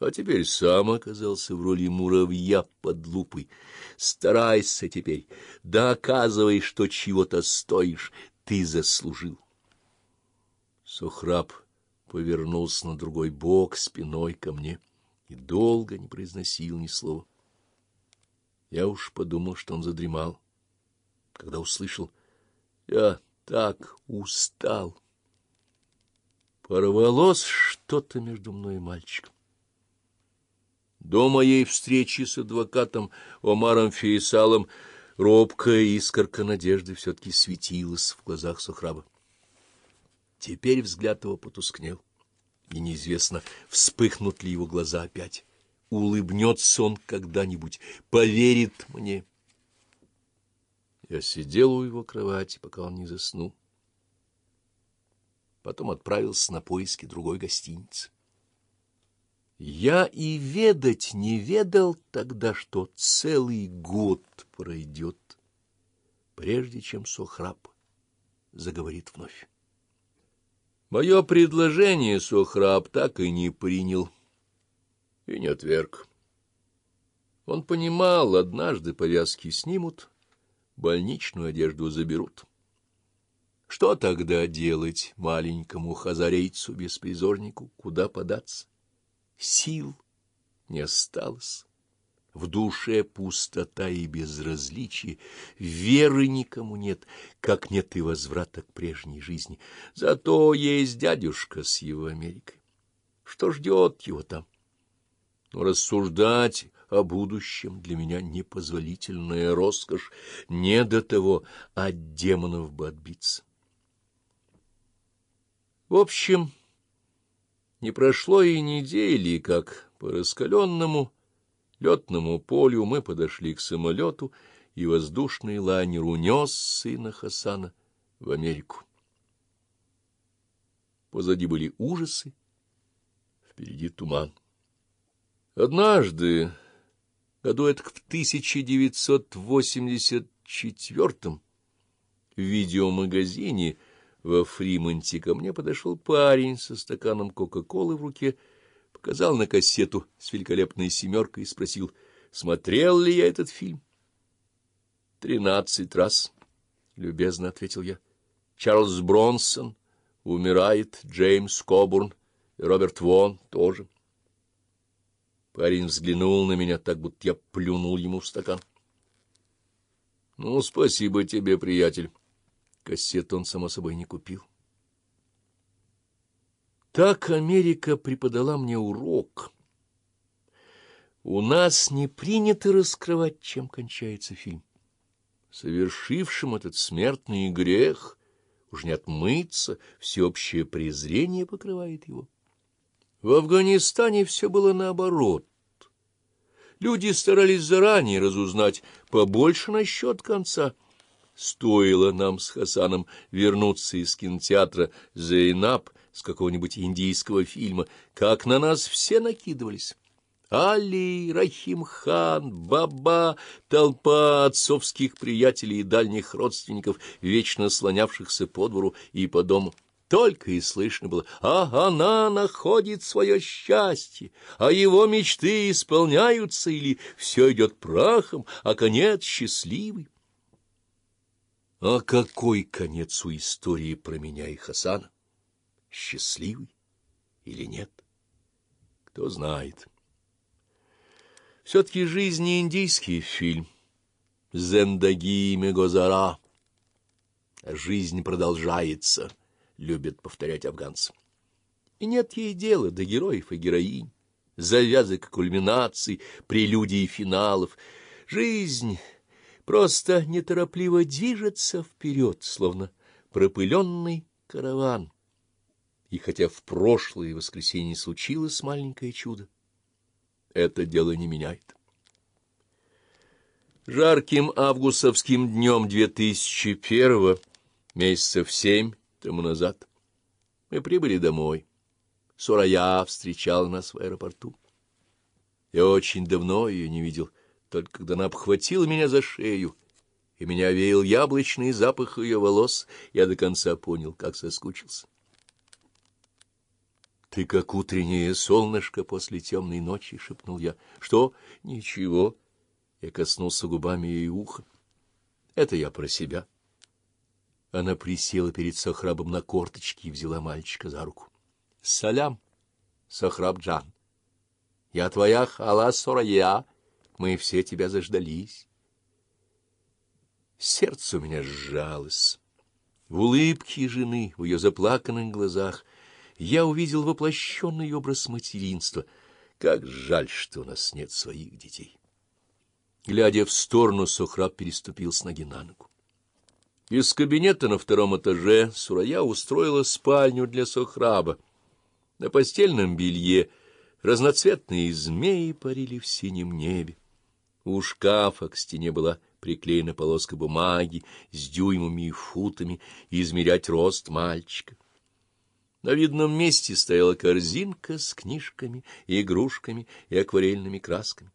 а теперь сам оказался в роли муравья под лупой. Старайся теперь, доказывай, что чего-то стоишь, ты заслужил. Сухраб повернулся на другой бок спиной ко мне и долго не произносил ни слова. Я уж подумал, что он задремал, когда услышал «Я так устал». Порвалось что-то между мной и мальчиком. До моей встречи с адвокатом Омаром Фейсалом робкая искорка надежды все-таки светилась в глазах Сухраба. Теперь взгляд его потускнел, и неизвестно, вспыхнут ли его глаза опять. Улыбнется он когда-нибудь, поверит мне. Я сидел у его кровати, пока он не заснул. Потом отправился на поиски другой гостиницы. Я и ведать не ведал тогда, что целый год пройдет, прежде чем Сохраб заговорит вновь. Мое предложение Сохраб так и не принял и не отверг. Он понимал, однажды повязки снимут, больничную одежду заберут. Что тогда делать маленькому хазарейцу-беспризорнику, куда податься? Сил не осталось. В душе пустота и безразличие, веры никому нет, как нет и возврата к прежней жизни. Зато есть дядюшка с его Америкой. Что ждет его там? Но рассуждать о будущем для меня непозволительная роскошь, не до того от демонов бы отбиться. В общем... Не прошло и недели, как по раскаленному летному полю мы подошли к самолету, и воздушный лайнер унес сына Хасана в Америку. Позади были ужасы, впереди туман. Однажды, году это в 1984 в видеомагазине во Фримонте ко мне подошел парень со стаканом Кока-Колы в руке, показал на кассету с великолепной семеркой и спросил, смотрел ли я этот фильм. — Тринадцать раз, — любезно ответил я. — Чарльз Бронсон умирает, Джеймс Кобурн Роберт Вон тоже. Парень взглянул на меня так, будто я плюнул ему в стакан. — Ну, спасибо тебе, приятель. Кассет он, само собой, не купил. Так Америка преподала мне урок. У нас не принято раскрывать, чем кончается фильм. Совершившим этот смертный грех уж не отмыться, всеобщее презрение покрывает его. В Афганистане все было наоборот. Люди старались заранее разузнать побольше насчет конца — Стоило нам с Хасаном вернуться из кинотеатра «Зейнаб» с какого-нибудь индийского фильма, как на нас все накидывались. Али, Рахим-хан, Баба, толпа отцовских приятелей и дальних родственников, вечно слонявшихся по двору и по дому. Только и слышно было, а она находит свое счастье, а его мечты исполняются, или все идет прахом, а конец счастливый. А какой конец у истории про меня и Хасана? Счастливый или нет? Кто знает. Все-таки жизнь не индийский фильм. Зендаги Мегозара. Жизнь продолжается, любят повторять афганцы. И нет ей дела до героев и героинь, завязок кульминаций, прелюдий и финалов. Жизнь просто неторопливо движется вперед, словно пропыленный караван. И хотя в прошлое воскресенье случилось маленькое чудо, это дело не меняет. Жарким августовским днем 2001-го, месяцев семь тому назад, мы прибыли домой. Сурая встречала нас в аэропорту. Я очень давно ее не видел, только когда она обхватила меня за шею, и меня веял яблочный запах ее волос, я до конца понял, как соскучился. Ты как утреннее солнышко после темной ночи, — шепнул я. — Что? — Ничего. Я коснулся губами ей уха. — Это я про себя. Она присела перед Сахрабом на корточки и взяла мальчика за руку. — Салям, Сахраб-джан. Я твоя хала Сорая. Мы все тебя заждались. Сердце у меня сжалось. В улыбке жены, в ее заплаканных глазах я увидел воплощенный образ материнства. Как жаль, что у нас нет своих детей. Глядя в сторону, Сохраб переступил с ноги на ногу. Из кабинета на втором этаже Сурая устроила спальню для Сохраба. На постельном белье разноцветные змеи парили в синем небе. У шкафа к стене была приклеена полоска бумаги с дюймами и футами, и измерять рост мальчика. На видном месте стояла корзинка с книжками, игрушками и акварельными красками.